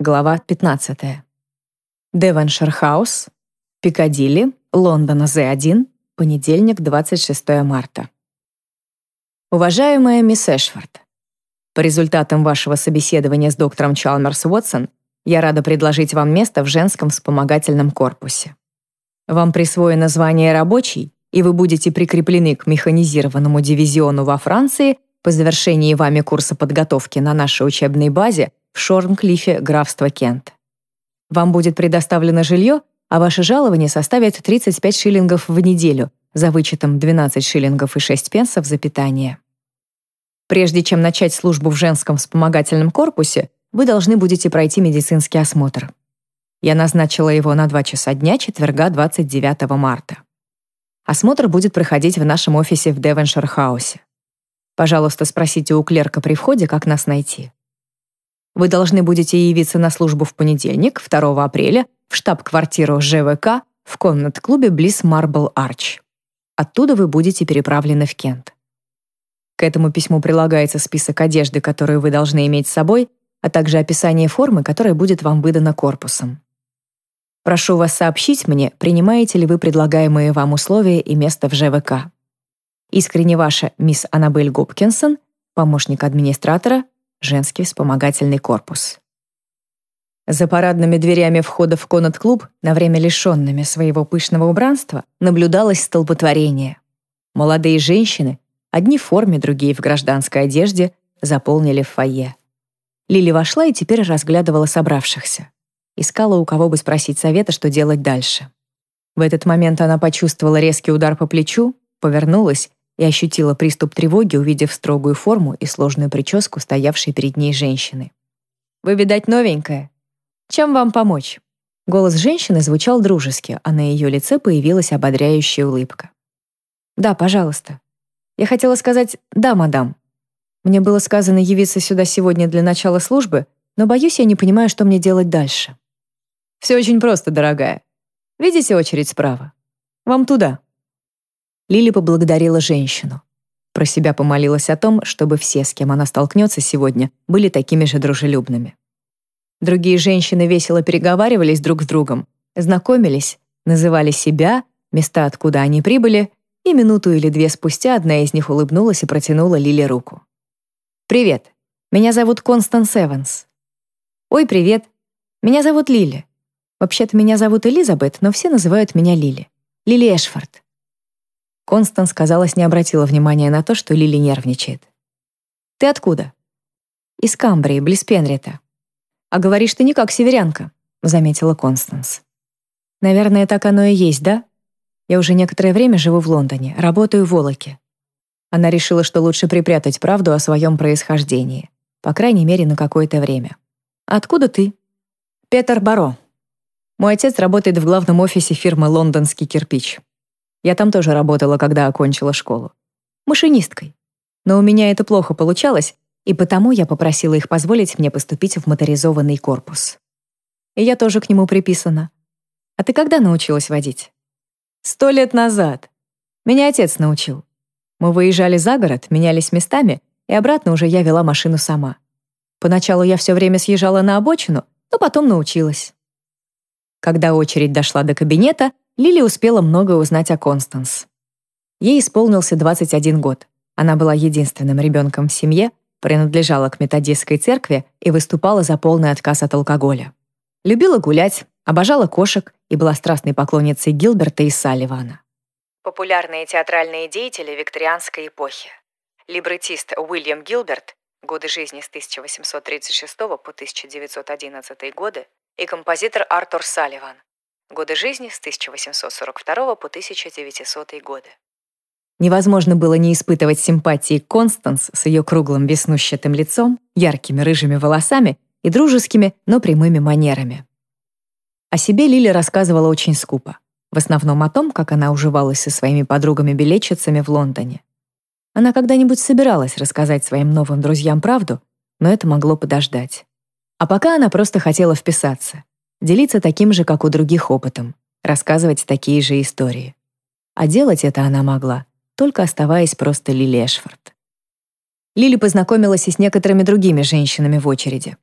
Глава 15. Девоншир Хаус, Пикадилли, Лондона З1, понедельник, 26 марта. Уважаемая мисс Эшфорд, по результатам вашего собеседования с доктором Чалмерс Уотсон я рада предложить вам место в женском вспомогательном корпусе. Вам присвоено звание рабочий, и вы будете прикреплены к механизированному дивизиону во Франции по завершении вами курса подготовки на нашей учебной базе в Шорнклифе, графство Кент. Вам будет предоставлено жилье, а ваше жалование составит 35 шиллингов в неделю за вычетом 12 шиллингов и 6 пенсов за питание. Прежде чем начать службу в женском вспомогательном корпусе, вы должны будете пройти медицинский осмотр. Я назначила его на 2 часа дня четверга 29 марта. Осмотр будет проходить в нашем офисе в Девоншир-хаусе. Пожалуйста, спросите у клерка при входе, как нас найти. Вы должны будете явиться на службу в понедельник, 2 апреля, в штаб-квартиру ЖВК в комнат-клубе близ Марбл Арч. Оттуда вы будете переправлены в Кент. К этому письму прилагается список одежды, которую вы должны иметь с собой, а также описание формы, которая будет вам выдана корпусом. Прошу вас сообщить мне, принимаете ли вы предлагаемые вам условия и место в ЖВК. Искренне ваша мисс Аннабель Гопкинсон, помощник администратора, женский вспомогательный корпус. За парадными дверями входа в конот-клуб, на время лишенными своего пышного убранства, наблюдалось столпотворение. Молодые женщины, одни в форме, другие в гражданской одежде, заполнили фойе. Лили вошла и теперь разглядывала собравшихся. Искала, у кого бы спросить совета, что делать дальше. В этот момент она почувствовала резкий удар по плечу, повернулась и ощутила приступ тревоги, увидев строгую форму и сложную прическу стоявшей перед ней женщины. «Вы, видать, новенькая. Чем вам помочь?» Голос женщины звучал дружески, а на ее лице появилась ободряющая улыбка. «Да, пожалуйста. Я хотела сказать «да, мадам». Мне было сказано явиться сюда сегодня для начала службы, но, боюсь, я не понимаю, что мне делать дальше. Все очень просто, дорогая. Видите очередь справа? Вам туда». Лили поблагодарила женщину. Про себя помолилась о том, чтобы все, с кем она столкнется сегодня, были такими же дружелюбными. Другие женщины весело переговаривались друг с другом, знакомились, называли себя, места, откуда они прибыли, и минуту или две спустя одна из них улыбнулась и протянула Лили руку. «Привет, меня зовут Констанс Эванс». «Ой, привет, меня зовут Лили. Вообще-то меня зовут Элизабет, но все называют меня Лили. Лили Эшфорд». Констанс, казалось, не обратила внимания на то, что Лили нервничает. «Ты откуда?» «Из Камбрии, близ Пенрита». «А говоришь ты не как северянка», — заметила Констанс. «Наверное, так оно и есть, да? Я уже некоторое время живу в Лондоне, работаю в Волоке». Она решила, что лучше припрятать правду о своем происхождении, по крайней мере, на какое-то время. «Откуда ты?» «Петер Баро. Мой отец работает в главном офисе фирмы «Лондонский кирпич». Я там тоже работала, когда окончила школу. Машинисткой. Но у меня это плохо получалось, и потому я попросила их позволить мне поступить в моторизованный корпус. И я тоже к нему приписана. А ты когда научилась водить? Сто лет назад. Меня отец научил. Мы выезжали за город, менялись местами, и обратно уже я вела машину сама. Поначалу я все время съезжала на обочину, но потом научилась. Когда очередь дошла до кабинета, Лили успела многое узнать о Констанс. Ей исполнился 21 год. Она была единственным ребенком в семье, принадлежала к методистской церкви и выступала за полный отказ от алкоголя. Любила гулять, обожала кошек и была страстной поклонницей Гилберта и Салливана. Популярные театральные деятели викторианской эпохи. Либретист Уильям Гилберт, годы жизни с 1836 по 1911 годы, и композитор Артур Салливан, Годы жизни с 1842 по 1900 годы. Невозможно было не испытывать симпатии Констанс с ее круглым веснущатым лицом, яркими рыжими волосами и дружескими, но прямыми манерами. О себе Лили рассказывала очень скупо, в основном о том, как она уживалась со своими подругами-билетчицами в Лондоне. Она когда-нибудь собиралась рассказать своим новым друзьям правду, но это могло подождать. А пока она просто хотела вписаться, делиться таким же, как у других, опытом, рассказывать такие же истории. А делать это она могла, только оставаясь просто Лили Эшфорд. Лили познакомилась и с некоторыми другими женщинами в очереди.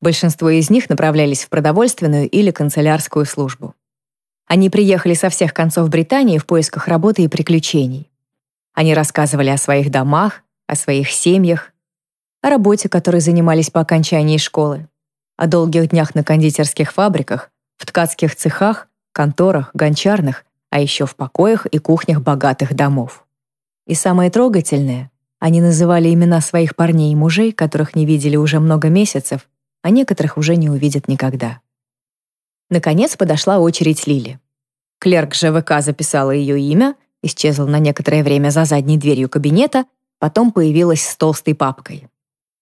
Большинство из них направлялись в продовольственную или канцелярскую службу. Они приехали со всех концов Британии в поисках работы и приключений. Они рассказывали о своих домах, о своих семьях, о работе, которой занимались по окончании школы, о долгих днях на кондитерских фабриках, в ткацких цехах, конторах, гончарных, а еще в покоях и кухнях богатых домов. И самое трогательное, они называли имена своих парней и мужей, которых не видели уже много месяцев, а некоторых уже не увидят никогда. Наконец подошла очередь Лили. Клерк ЖВК записала ее имя, исчезла на некоторое время за задней дверью кабинета, потом появилась с толстой папкой.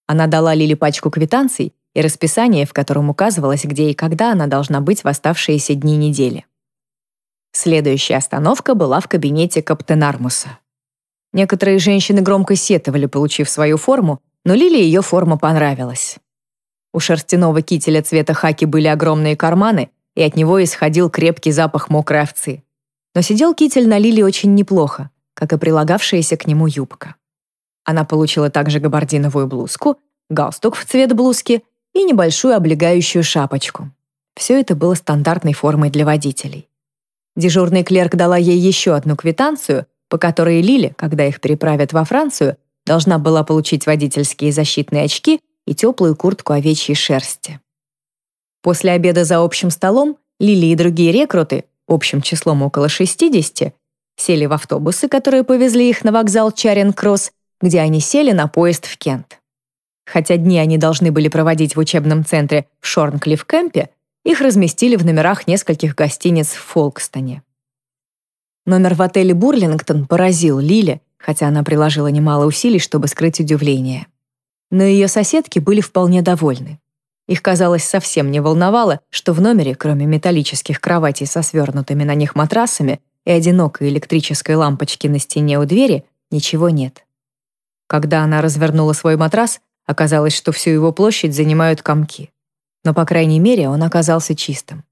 Она дала Лили пачку квитанций и расписание, в котором указывалось, где и когда она должна быть в оставшиеся дни недели. Следующая остановка была в кабинете Каптенармуса. Некоторые женщины громко сетовали, получив свою форму, но Лили ее форма понравилась. У шерстяного кителя цвета хаки были огромные карманы, и от него исходил крепкий запах мокрой овцы. Но сидел китель на Лили очень неплохо, как и прилагавшаяся к нему юбка. Она получила также габардиновую блузку, галстук в цвет блузки и небольшую облегающую шапочку. Все это было стандартной формой для водителей. Дежурный клерк дала ей еще одну квитанцию, по которой Лили, когда их переправят во Францию, должна была получить водительские защитные очки и теплую куртку овечьей шерсти. После обеда за общим столом Лили и другие рекруты, общим числом около 60, сели в автобусы, которые повезли их на вокзал Чаринг-Кросс, где они сели на поезд в Кент. Хотя дни они должны были проводить в учебном центре в Шорнклифф-Кэмпе, их разместили в номерах нескольких гостиниц в Фолкстоне. Номер в отеле «Бурлингтон» поразил Лили, хотя она приложила немало усилий, чтобы скрыть удивление. Но ее соседки были вполне довольны. Их, казалось, совсем не волновало, что в номере, кроме металлических кроватей со свернутыми на них матрасами и одинокой электрической лампочки на стене у двери, ничего нет. Когда она развернула свой матрас, Оказалось, что всю его площадь занимают комки. Но, по крайней мере, он оказался чистым.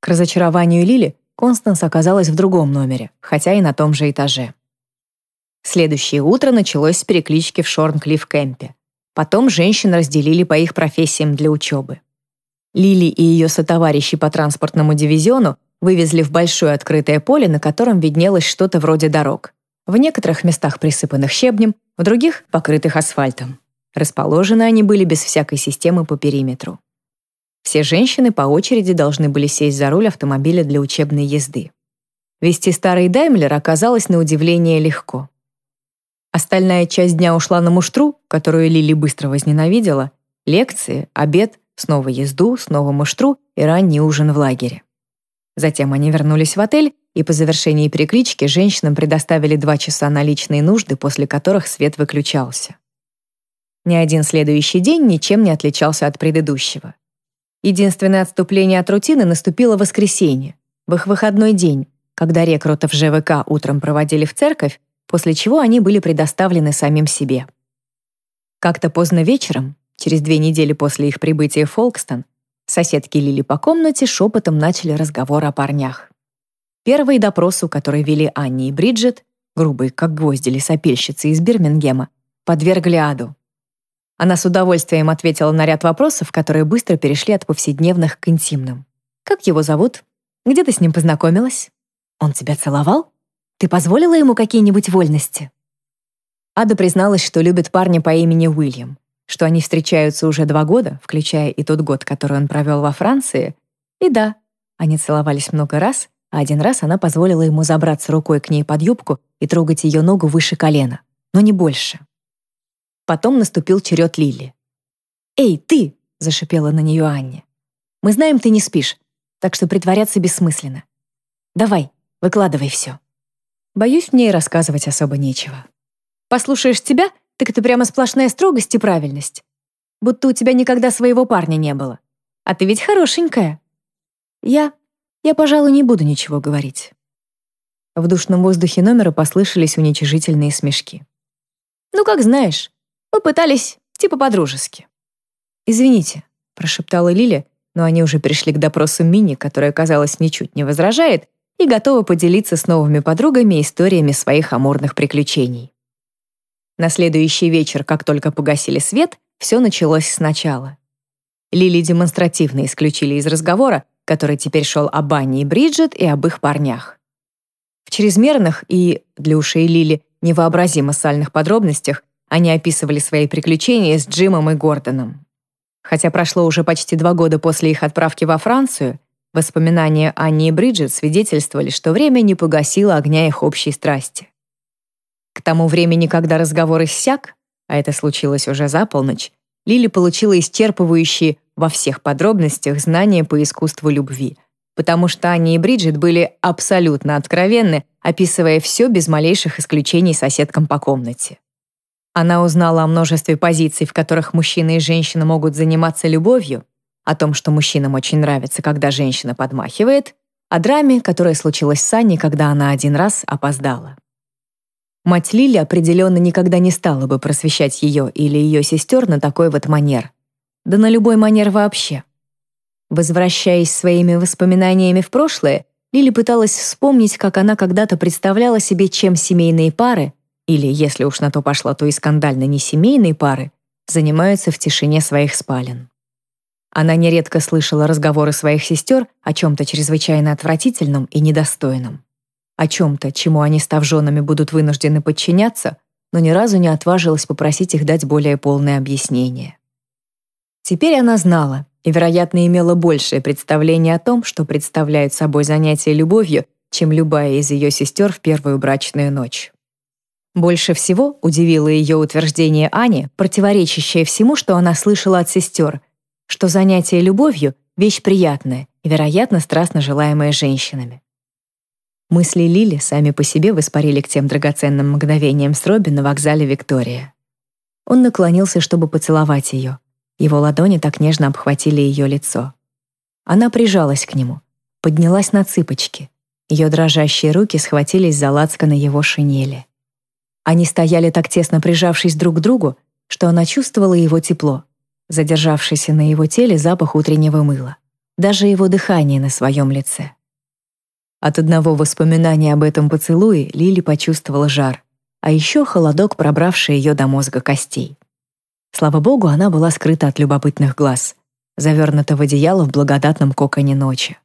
К разочарованию Лили Констанс оказалась в другом номере, хотя и на том же этаже. Следующее утро началось с переклички в Шорнклифф-кемпе. Потом женщин разделили по их профессиям для учебы. Лили и ее сотоварищи по транспортному дивизиону вывезли в большое открытое поле, на котором виднелось что-то вроде дорог. В некоторых местах присыпанных щебнем, в других — покрытых асфальтом. Расположены они были без всякой системы по периметру. Все женщины по очереди должны были сесть за руль автомобиля для учебной езды. Вести старый Даймлер оказалось на удивление легко. Остальная часть дня ушла на муштру, которую Лили быстро возненавидела, лекции, обед, снова езду, снова муштру и ранний ужин в лагере. Затем они вернулись в отель, и по завершении переклички женщинам предоставили два часа на личные нужды, после которых свет выключался. Ни один следующий день ничем не отличался от предыдущего. Единственное отступление от рутины наступило в воскресенье, в их выходной день, когда рекрутов ЖВК утром проводили в церковь, после чего они были предоставлены самим себе. Как-то поздно вечером, через две недели после их прибытия в Фолкстон, соседки Лили по комнате шепотом начали разговор о парнях. Первый допросу, который вели Анни и Бриджит, грубые как гвозди лесопильщицы из Бирмингема, подвергли аду. Она с удовольствием ответила на ряд вопросов, которые быстро перешли от повседневных к интимным. «Как его зовут? Где ты с ним познакомилась? Он тебя целовал? Ты позволила ему какие-нибудь вольности?» Ада призналась, что любит парня по имени Уильям, что они встречаются уже два года, включая и тот год, который он провел во Франции. И да, они целовались много раз, а один раз она позволила ему забраться рукой к ней под юбку и трогать ее ногу выше колена, но не больше. Потом наступил черед Лили. «Эй, ты!» — зашипела на нее Анне. «Мы знаем, ты не спишь, так что притворяться бессмысленно. Давай, выкладывай все». Боюсь, мне и рассказывать особо нечего. Послушаешь тебя, так это прямо сплошная строгость и правильность. Будто у тебя никогда своего парня не было. А ты ведь хорошенькая. Я... я, пожалуй, не буду ничего говорить. В душном воздухе номера послышались уничижительные смешки. «Ну, как знаешь. Мы пытались, типа по-дружески». «Извините», — прошептала Лиля, но они уже пришли к допросу Мини, которая, казалось, ничуть не возражает и готова поделиться с новыми подругами историями своих амурных приключений. На следующий вечер, как только погасили свет, все началось сначала. Лили демонстративно исключили из разговора, который теперь шел об Анне и Бриджит и об их парнях. В чрезмерных и, для ушей Лили, невообразимо сальных подробностях они описывали свои приключения с Джимом и Гордоном. Хотя прошло уже почти два года после их отправки во Францию, воспоминания Анни и Бриджит свидетельствовали, что время не погасило огня их общей страсти. К тому времени, когда разговор иссяк, а это случилось уже за полночь, Лили получила исчерпывающие во всех подробностях знания по искусству любви, потому что Анни и Бриджит были абсолютно откровенны, описывая все без малейших исключений соседкам по комнате. Она узнала о множестве позиций, в которых мужчина и женщина могут заниматься любовью, о том, что мужчинам очень нравится, когда женщина подмахивает, о драме, которая случилась с Аней, когда она один раз опоздала. Мать Лили определенно никогда не стала бы просвещать ее или ее сестер на такой вот манер. Да на любой манер вообще. Возвращаясь своими воспоминаниями в прошлое, Лили пыталась вспомнить, как она когда-то представляла себе, чем семейные пары, или, если уж на то пошло, то и скандально не семейные пары, занимаются в тишине своих спален. Она нередко слышала разговоры своих сестер о чем-то чрезвычайно отвратительном и недостойном. О чем-то, чему они, став женами, будут вынуждены подчиняться, но ни разу не отважилась попросить их дать более полное объяснение. Теперь она знала и, вероятно, имела большее представление о том, что представляет собой занятие любовью, чем любая из ее сестер в первую брачную ночь. Больше всего удивило ее утверждение Ани, противоречащее всему, что она слышала от сестер, что занятие любовью — вещь приятная и, вероятно, страстно желаемая женщинами. Мысли Лили сами по себе воспарили к тем драгоценным мгновениям с Робби на вокзале Виктория. Он наклонился, чтобы поцеловать ее, его ладони так нежно обхватили ее лицо. Она прижалась к нему, поднялась на цыпочки. Ее дрожащие руки схватились за лацко на его шинели. Они стояли так тесно прижавшись друг к другу, что она чувствовала его тепло, задержавшийся на его теле запах утреннего мыла, даже его дыхание на своем лице. От одного воспоминания об этом поцелуе Лили почувствовала жар, а еще холодок, пробравший ее до мозга костей. Слава богу, она была скрыта от любопытных глаз, завернута в одеяло в благодатном коконе ночи.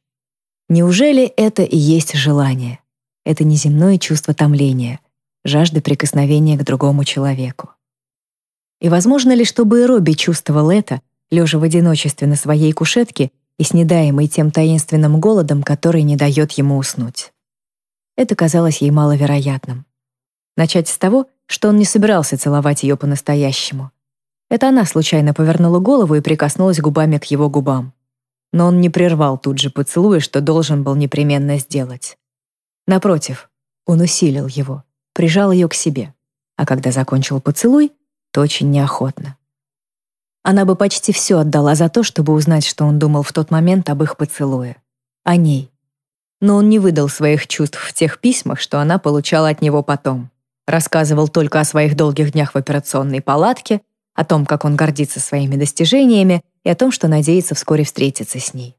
Неужели это и есть желание? Это неземное чувство томления, жажды прикосновения к другому человеку. И возможно ли, чтобы и Робби чувствовал это, лежа в одиночестве на своей кушетке и снедаемый тем таинственным голодом, который не дает ему уснуть? Это казалось ей маловероятным. Начать с того, что он не собирался целовать ее по-настоящему. Это она случайно повернула голову и прикоснулась губами к его губам. Но он не прервал тут же поцелуя, что должен был непременно сделать. Напротив, он усилил его, прижал ее к себе, а когда закончил поцелуй, то очень неохотно. Она бы почти все отдала за то, чтобы узнать, что он думал в тот момент об их поцелуе. О ней. Но он не выдал своих чувств в тех письмах, что она получала от него потом. Рассказывал только о своих долгих днях в операционной палатке о том, как он гордится своими достижениями и о том, что надеется вскоре встретиться с ней.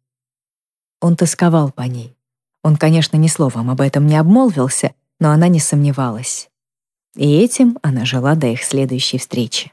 Он тосковал по ней. Он, конечно, ни словом об этом не обмолвился, но она не сомневалась. И этим она жила до их следующей встречи.